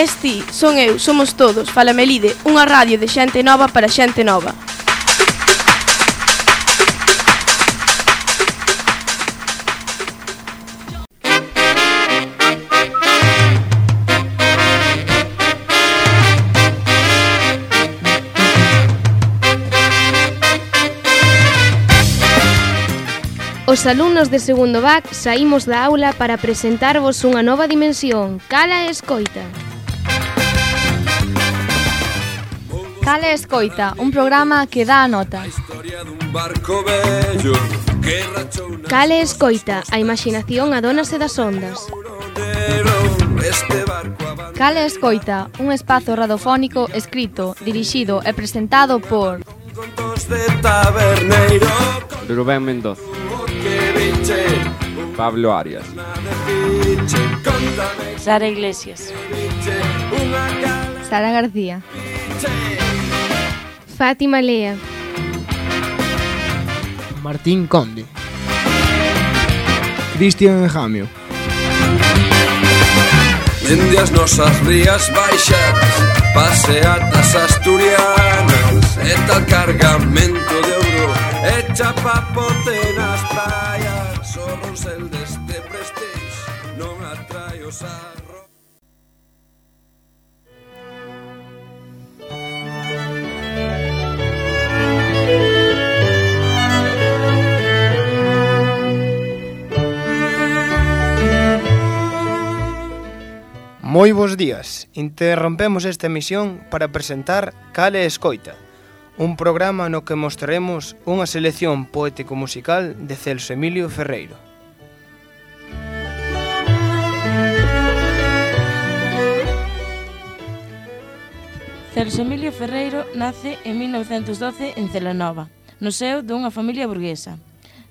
Esti, ti, son eu, somos todos, Falamelide, unha radio de xente nova para xente nova. Os alumnos de segundo BAC saímos da aula para presentarvos unha nova dimensión. Cala e escoita. Cala Escoita, un programa que dá a nota. Cala Escoita, a imaginación adónase das ondas. Cala Escoita, un espazo radiofónico escrito, dirixido e presentado por... Rubén Mendoza. Pablo Arias. Sara Iglesias. Sara García. Fátima Lea. Martín Conde. Cristian Enjamio. Dende as nosas rías baixas Paseatas asturianas E tal cargamento de ouro E chapapote nas praias O el deste prestige Non atrae os ar Moi bos días. Interrompemos esta emisión para presentar Cale Escoita, un programa no que mostraremos unha selección poético-musical de Celso Emilio Ferreiro. Celso Emilio Ferreiro nace en 1912 en Celanova, no seo dunha familia burguesa.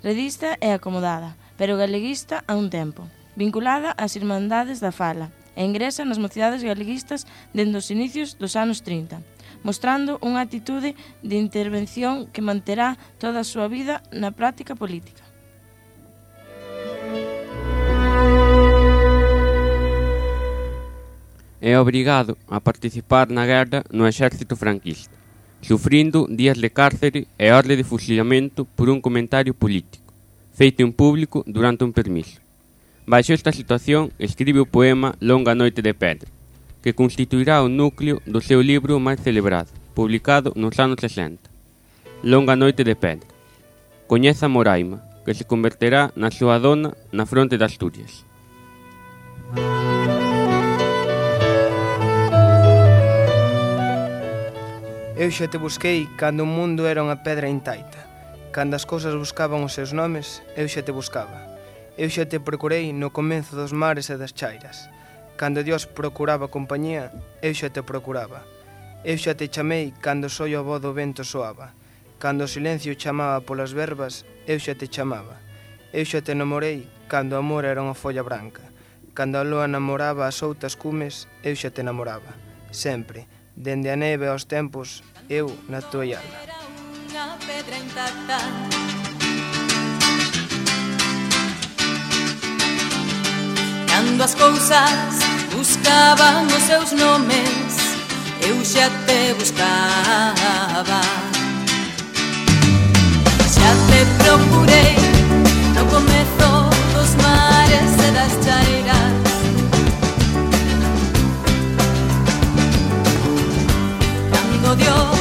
Redista e acomodada, pero galeguista a un tempo, vinculada ás Irmandades da Fala, e ingresa nas mocidades galeguistas dende os inicios dos anos 30, mostrando unha atitude de intervención que manterá toda a súa vida na práctica política. É obrigado a participar na guerra no exército franquista, sufrindo días de cárcere e orde de fusilamento por un comentario político, feito en público durante un permiso. Baixo esta situación escribe o poema Longa noite de pedra, que constituirá o núcleo do seu libro máis celebrado, publicado nos anos 60. Longa noite de pedra. Coñeza Moraima, que se converterá na súa dona na fronte de Asturias. Eu xa te busquei cando o mundo era unha pedra intaita. Cando as cousas buscaban os seus nomes, eu xa te buscaba. Eu xa te procurei no comenzo dos mares e das chairas. Cando Dios procuraba compañía, eu xa te procuraba. Eu xa te chamei cando soi a voz do vento soaba. Cando o silencio chamaba polas verbas, eu xa te chamaba. Eu xa te namorei cando o amor era unha folla branca. Cando a lúa namoraba as outras cumes, eu xa te namoraba. Sempre, dende a neve aos tempos, eu na tua alma. Era unha pedra intacta Cando as cousas buscaban os seus nomes Eu xa te buscaba. Xa te procurei no comezo dos mares e das chairas Cando Dios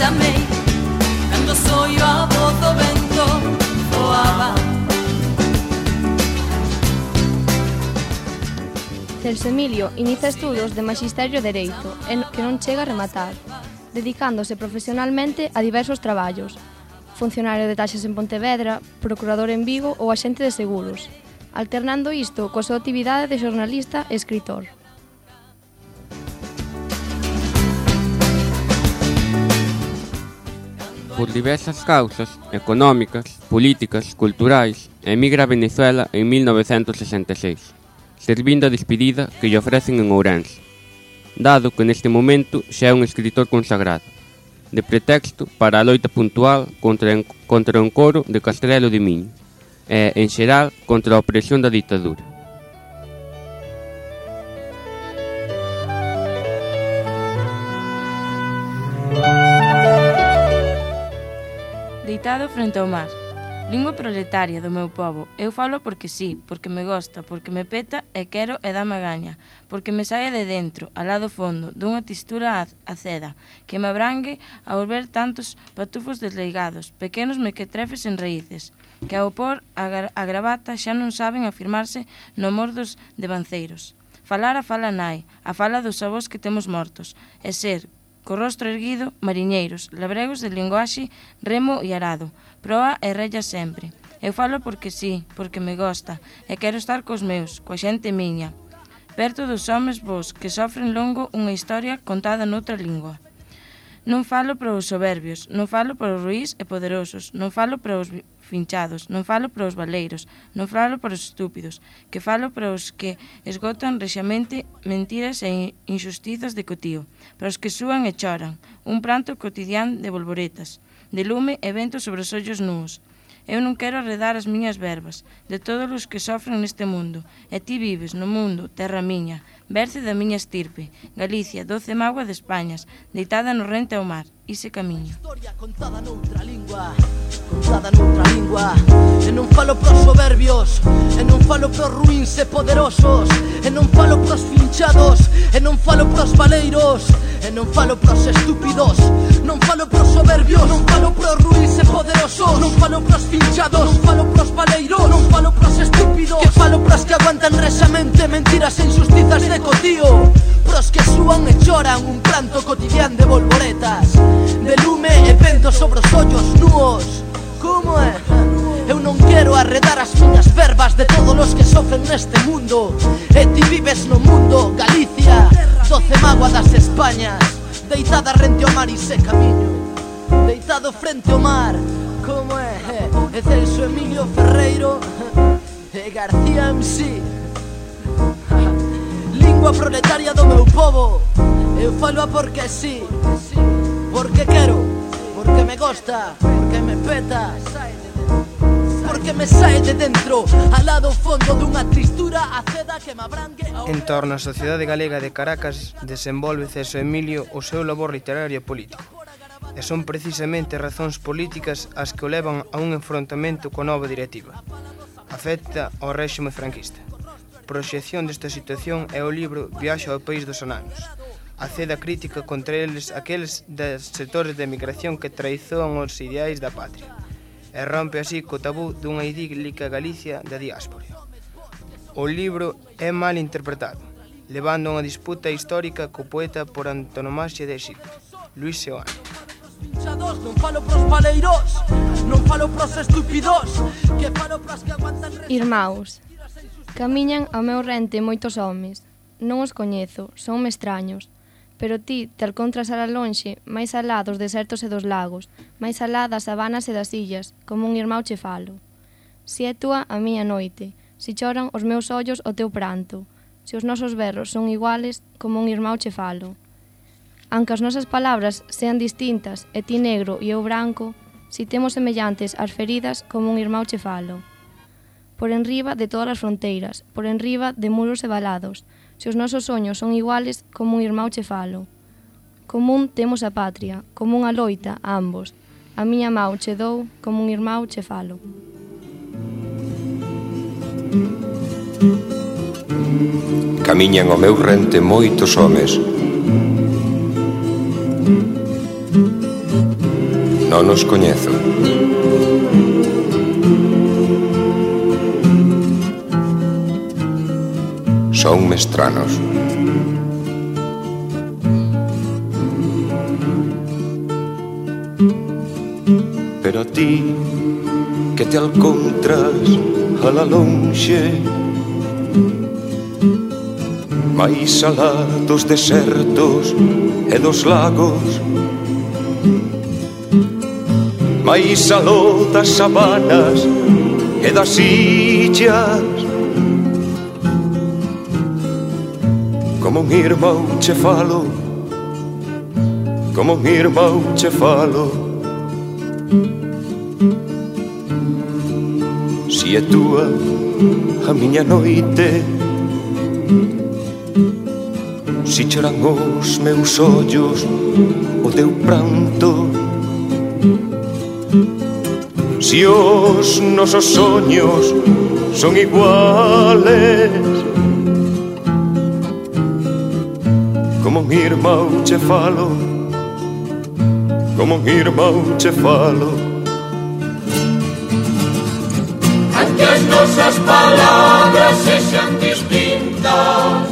chamei Cando soio a voz do vento Voaba. Celso Emilio inicia estudos de Magisterio Dereito en que non chega a rematar, dedicándose profesionalmente a diversos traballos, funcionario de taxas en Pontevedra, procurador en Vigo ou axente de seguros, alternando isto coa súa actividade de xornalista e escritor. por diversas causas económicas, políticas, culturais, emigra a Venezuela en 1966, servindo a despedida que lle ofrecen en Ourense, dado que neste momento xa é un escritor consagrado, de pretexto para a loita puntual contra, contra o encoro de Castrelo de Miño e, en xeral, contra a opresión da ditadura. deitado frente ao mar. Lingua proletaria do meu povo. Eu falo porque sí, porque me gosta, porque me peta e quero e dá gaña. porque me saia de dentro, al lado fondo, dunha tistura aceda, que me abrangue ao ver tantos patufos desleigados, pequenos mequetrefes en raíces, que ao por a, gra a gravata xa non saben afirmarse no mor dos devanceiros. Falar a fala nai, a fala dos avós que temos mortos, e ser, co rostro erguido, mariñeiros, labregos de linguaxe, remo e arado, proa e rella sempre. Eu falo porque sí, porque me gosta, e quero estar cos meus, coa xente miña, perto dos homes vos que sofren longo unha historia contada noutra lingua. Non falo para os soberbios, non falo para os ruís e poderosos, non falo para os finchados, non falo para os valeiros, non falo para os estúpidos, que falo para os que esgotan rexamente mentiras e injustizas de cotío, para os que súan e choran, un pranto cotidián de bolboretas, de lume e vento sobre os ollos nuos, Eu non quero redar as miñas verbas de todos os que sofren neste mundo. E ti vives no mundo, terra miña, berce da miña estirpe, Galicia, doce mágoa de Españas, deitada no rente ao mar ese camiño. Historia contada noutra lingua, contada noutra lingua, e non falo pros soberbios, e non falo pros ruins e poderosos, e non falo pros finchados, e non falo pros valeiros, e non falo pros estúpidos, non falo pros soberbios, non falo pros ruins e poderosos, non falo pros finchados, non falo pros valeiros, non falo pros estúpidos, que falo pros que aguantan resamente mentiras e injustizas de cotío, pros que súan e choran un pranto cotidiano de volvoretas. Vendo sobre os ollos nuos Como é? Eu non quero arredar as miñas verbas De todos os que sofren neste mundo. E ti vives no mundo, Galicia Doce mágoa das Españas Deitada rente ao mar e se camiño. Deitado frente ao mar Como é? E Celso Emilio Ferreiro E García MC Lingua proletaria do meu povo Eu falo porque sí Porque quero. Porque me gusta, porque me peta Porque me sae de dentro Al lado fondo dunha tristura aceda que me abrangue En torno á sociedade galega de Caracas Desenvolve Ceso Emilio o seu labor literario e político. E son precisamente razóns políticas as que o levan a un enfrontamento coa nova directiva. Afecta ao réxime franquista. Proxección desta situación é o libro Viaxe ao País dos Ananos aceda crítica contra eles aqueles dos sectores de emigración que traizoan os ideais da patria e rompe así co tabú dunha idílica Galicia da diáspora. O libro é mal interpretado, levando a unha disputa histórica co poeta por antonomasia de Xipre, Luis Seoane. Non falo pros non falo pros estúpidos, que falo pros que aguantan... Irmãos, camiñan ao meu rente moitos homes, non os coñezo, son mestraños. extraños, pero ti te alcontras alá lonxe, máis alá dos desertos e dos lagos, máis alá das sabanas e das illas, como un irmão che falo. Si é túa a miña noite, si choran os meus ollos o teu pranto, se os nosos berros son iguales, como un irmão che falo. Anca as nosas palabras sean distintas, e ti negro e eu branco, si temos semellantes as feridas, como un irmão che falo. Por enriba de todas as fronteiras, por enriba de muros e balados, Se os nosos soños son iguales, como un irmão che falo. Común temos a patria, común a loita, ambos. A miña mau che dou, como un irmão che falo. Camiñan ao meu rente moitos homes. Non os coñezo. Non os coñezo. son mestranos. Pero a ti que te alcontras a la lonxe Mais alá dos desertos e dos lagos Mais aló das sabanas e das illas Como un irmão che falo. Como un irmão che falo. Si é túa a miña noite Si choran os meus ollos o teu pranto. Si os nosos soños son iguales Como un irmão che falo Como un irmão che falo Aunque as nosas palabras sexan distintas.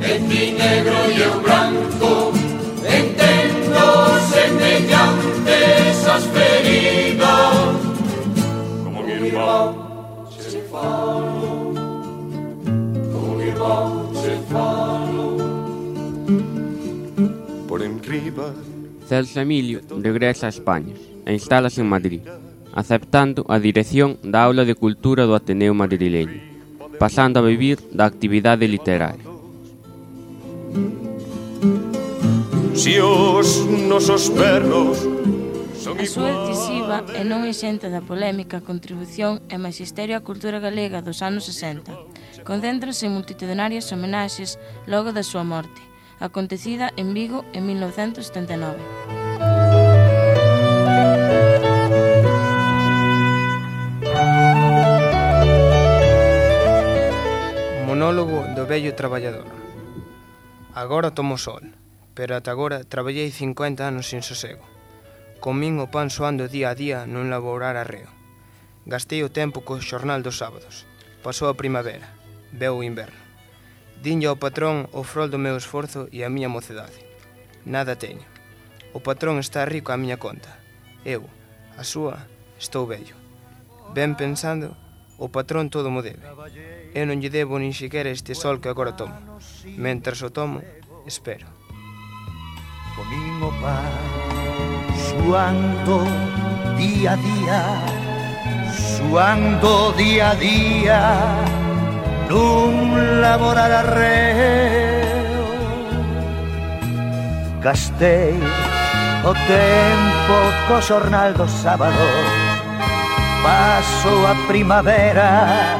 En ti negro e eu branco Entendo semellantes as feridas Como mi irmão Celso Emilio regresa a España. E instálase en Madrid, aceptando a dirección da Aula de Cultura do Ateneo Madrileño, pasando a vivir da actividade literaria. Si os nosos perros A súa decisiva e non exenta da polémica contribución e magisterio á cultura galega dos anos 60. Concéntranse en multitudinarias homenaxes logo da súa morte, acontecida en Vigo en 1979. Monólogo do vello traballador Agora tomo sol, pero ata agora traballei 50 anos sin sosego. Comín o pan soando día a día non laborar arreo. Gastei o tempo co xornal dos sábados. Pasou a primavera, veu o inverno. Dinlle ao patrón o frol do meu esforzo e a miña mocedade. Nada teño. O patrón está rico á miña conta. Eu, a súa, estou vello. Ben pensando, o patrón todo mo debe. Eu non lle debo nin sequera este sol que agora tomo. Mentras o tomo, espero. Comín o pan, suando día a día, suando día a día, Nun laborar arreo. Gastei o tempo co xornal dos sábados. Paso a primavera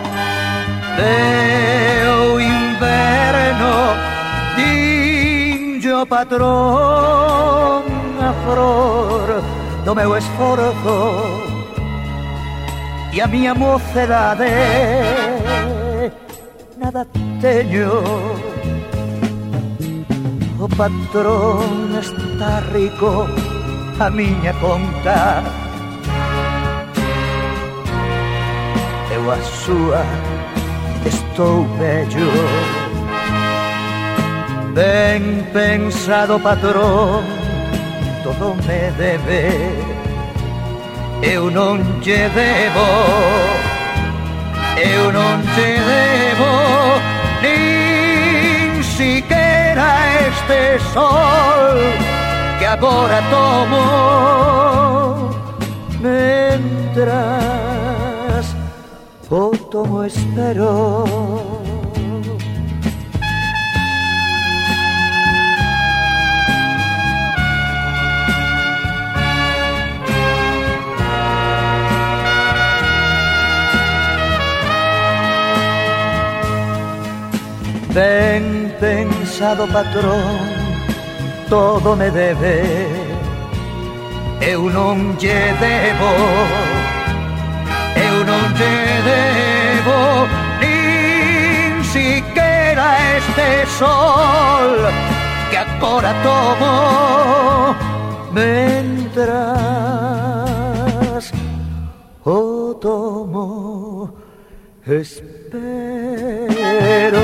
Veo inverno Dinlle o patrón a flor do meu esforzo E a miña mocedade nada teño. O patrón está rico a miña conta. Eu a súa estou bello Ben pensado patrón todo me debe. Eu non lle debo eu non te debo nin siquera este sol que agora tomo. Mentras o tomo espero. Ten pensado patrón, todo me debe, Eu un onge debo, e un debo, ni siquiera este sol que agora tomo mientras o tomo es espero.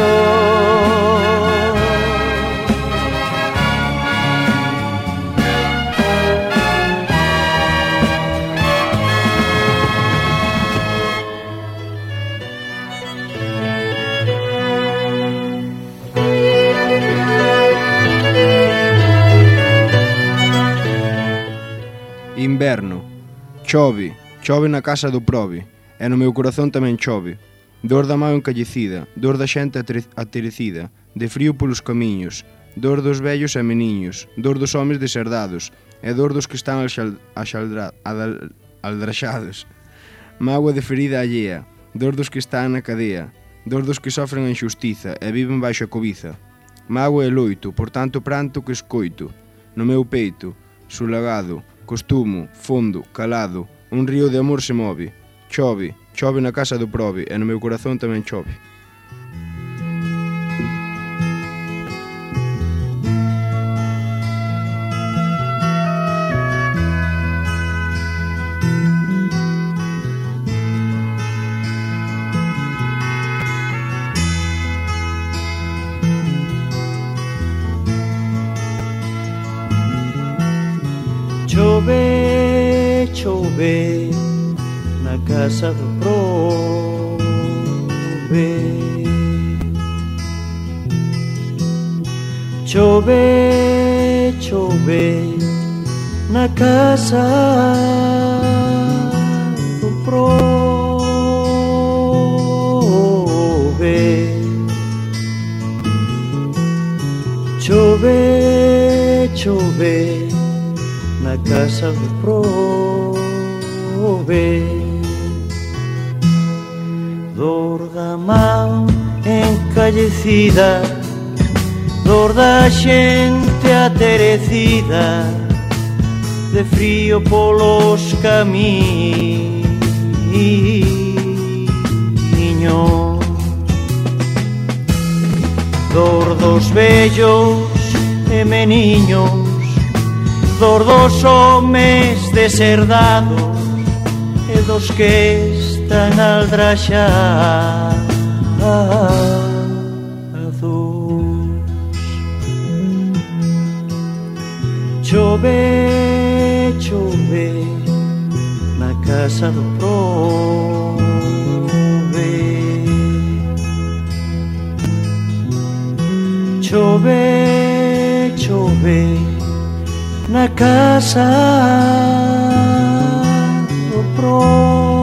Inverno. Chove, chove na casa do Probe, e no meu corazón tamén chove. Dor da mão encallecida, dor da xente aterecida, de frío polos camiños, dor dos vellos e meniños, dor dos homes deserdados, e dor dos que están axal, axaldra, adal, aldraxados. Mágoa de ferida allea, dor dos que están na cadea, dor dos que sofren a injustiza e viven baixo a cobiza. Mágoa e loito, por tanto pranto que escoito, no meu peito, sulagado, costumo, fondo, calado, un río de amor se move, chove, chove na casa do probe e no meu corazón tamén chove. Na casa do probe Chove, chove na casa do probe Chove, chove na casa do probe mão encallecida Dor da xente aterecida De frío polos camiños Dor dos vellos e meniños Dor dos homes deserdados E dos que están aldraxados Chove, chove Na casa do probe. Chove, chove na casa do probe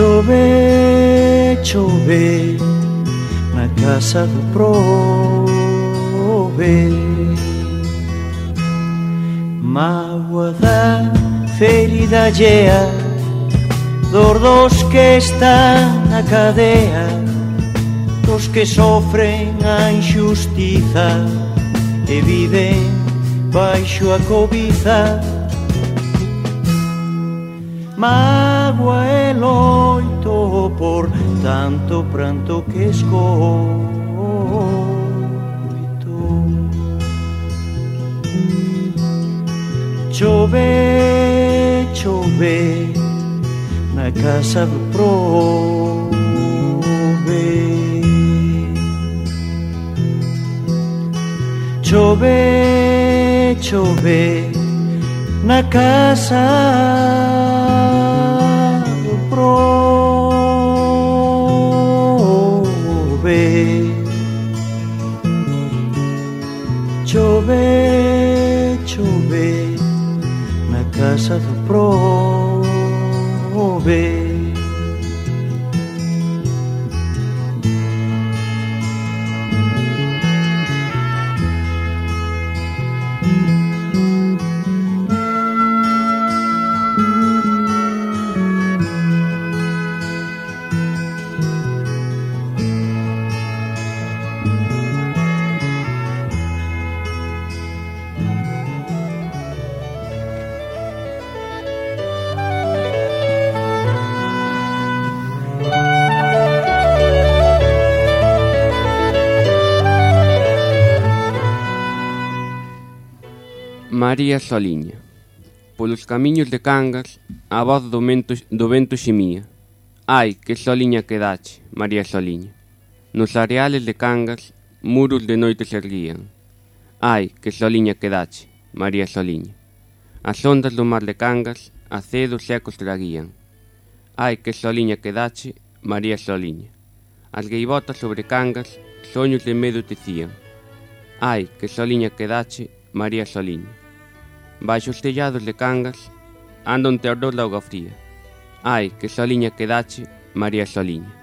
Chove, chove na casa do prove. Mágoa da ferida llea Dor dos que están na cadea Dos que sofren a injustiza E viven baixo a cobiza. Mágoa e loito por tanto pranto que escoito. Chove, chove na casa do probe Chove, chove na casa do probe Chove, chove na casa do probe María Soliña Polos camiños de Cangas A voz do, mento, do vento ximía. Ai, que Soliña quedache, María Soliña Nos areales de Cangas Muros de noite se erguían. Ai, que Soliña quedache, María Soliña As ondas do mar de Cangas A cedo secos traguían. Ai, que Soliña quedache, María Soliña As gaivotas sobre Cangas Soños de medo tecían. Ai, que Soliña quedache, María Soliña Baixo os tellados de Cangas andan teor dos da Auga Fría. Ai, que soliña quedache, María Soliña.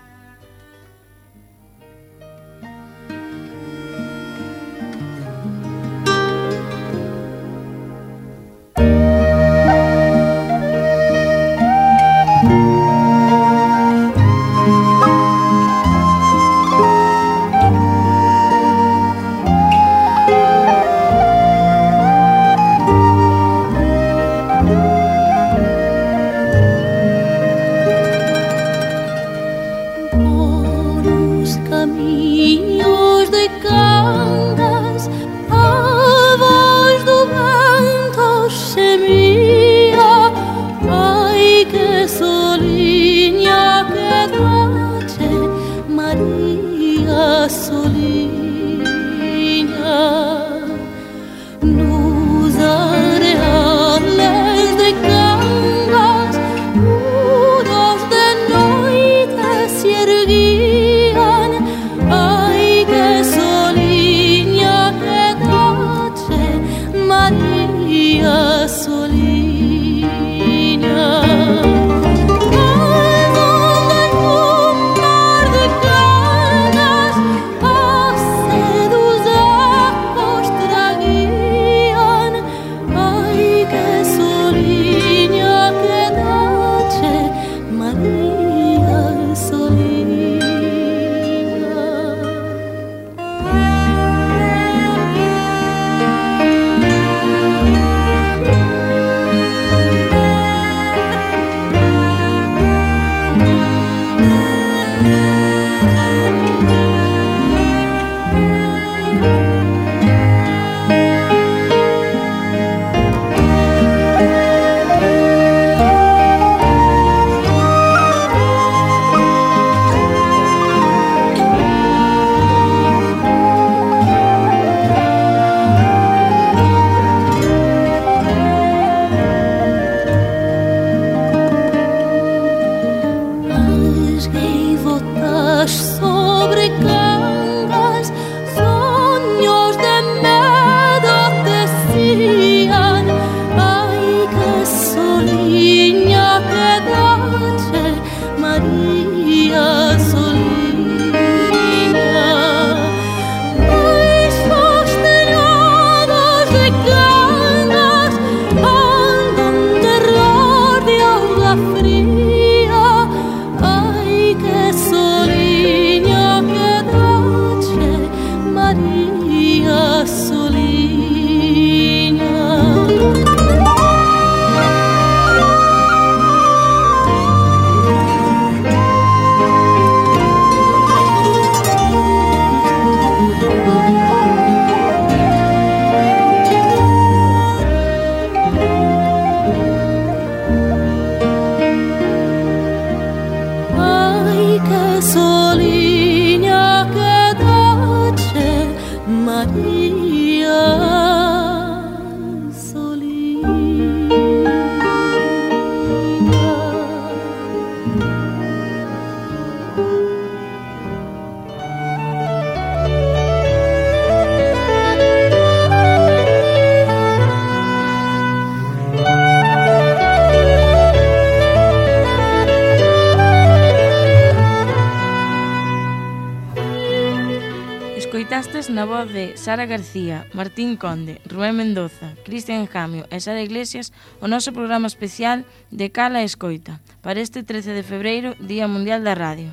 voz de Sara García, Martín Conde, Rubén Mendoza, Cristian Jamio e Sara Iglesias o noso programa especial de Cala e Escoita para este 13 de febreiro, Día Mundial da Radio.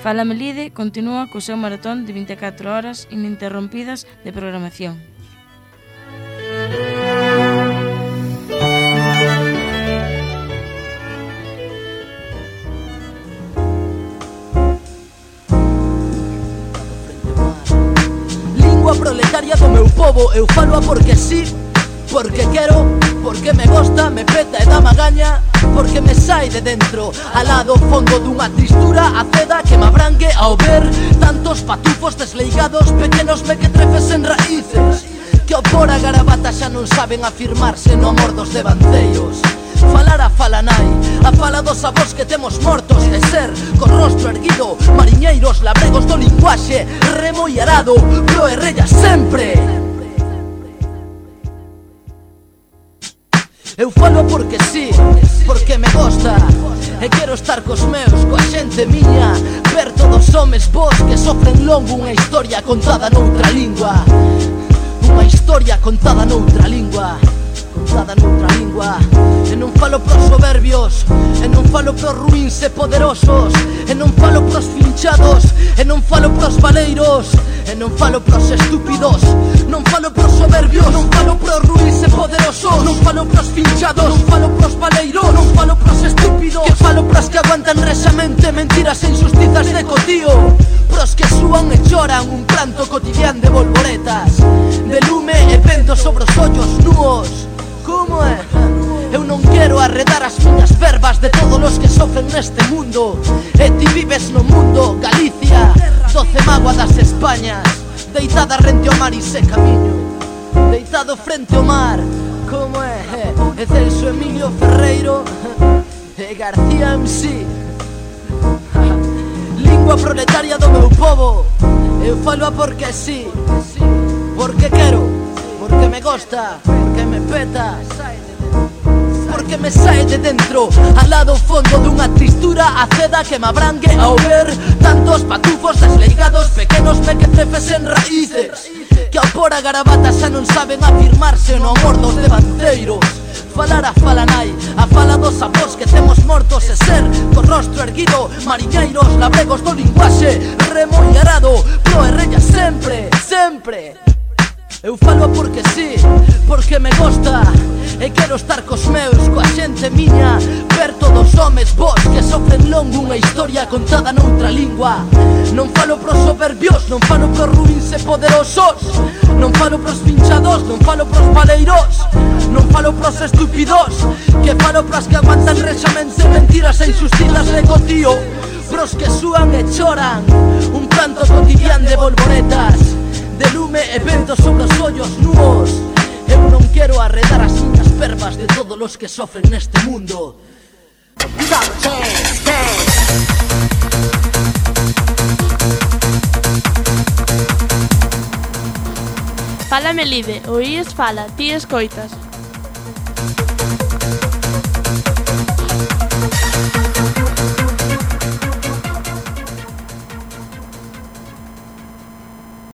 Fala Melide continúa co seu maratón de 24 horas ininterrompidas de programación. povo Eu falo porque sí, porque quero Porque me gosta, me peta e dá magaña Porque me sai de dentro Alá do fondo dunha tristura aceda Que me abrangue ao ver Tantos patufos desleigados Pequenos me que trefes en raíces Que opor a garabata xa non saben afirmarse No amor dos devanceios Falar a fala nai A fala dos avós que temos mortos de ser con rostro erguido Mariñeiros labregos do linguaxe Remo e arado Pro e rella sempre. Eu falo porque sí, porque me gosta. E quero estar cos meus, coa xente miña. Perto dos homes vos que sofren longo Unha historia contada noutra lingua. Unha historia contada noutra lingua usada noutra lingua E non falo pros soberbios E non falo pros ruins e poderosos E non falo pros finchados E non falo pros valeiros E non falo pros estúpidos Non falo pros soberbios Non falo pros ruins e poderosos Non falo pros finchados Non falo pros valeiros Non falo pros estúpidos Que falo pros que aguantan resamente Mentiras e injustizas de cotío Pros que súan e choran un pranto cotidiano de volvoretas De lume e vento sobre os ollos nuos como é Eu non quero arredar as miñas verbas de todos os que sofren neste mundo. E ti vives no mundo, Galicia, doce mágoa das Españas Deitada rente ao mar e se camiño. Deitado frente ao mar, como é? E Celso Emilio Ferreiro E García MC Lingua proletaria do meu povo Eu falo porque sí Porque quero Porque me gosta que me peta. Porque me sae de dentro Al lado fondo dunha tristura aceda que me abrangue ao ver Tantos patufos desleigados pequenos mequecefes en raíces Que ao por a garabata xa non saben afirmarse no amor dos levanteiros Falar a fala nai, a fala dos avós que temos mortos e ser Co rostro erguido, mariñeiros, labregos do linguaxe Remo e arado, pro e rella sempre, sempre Eu falo porque sí, porque me gosta E quero estar cos meus, coa xente miña Perto dos homes vos que sofren longo unha historia contada noutra lingua. Non falo pros soberbios, non falo pros ruins e poderosos Non falo pros pinchados, non falo pros paleiros Non falo pros estúpidos Que falo pras que aguantan rexamente mentiras e injustizas de cotío Pros que súan e choran Un canto cotidian de volvoretas de lume e vento sobre os ollos nuos Eu non quero arredar as miñas pervas de todos os que sofren neste mundo Dame, dance. Fálame oíes fala, ti escoitas.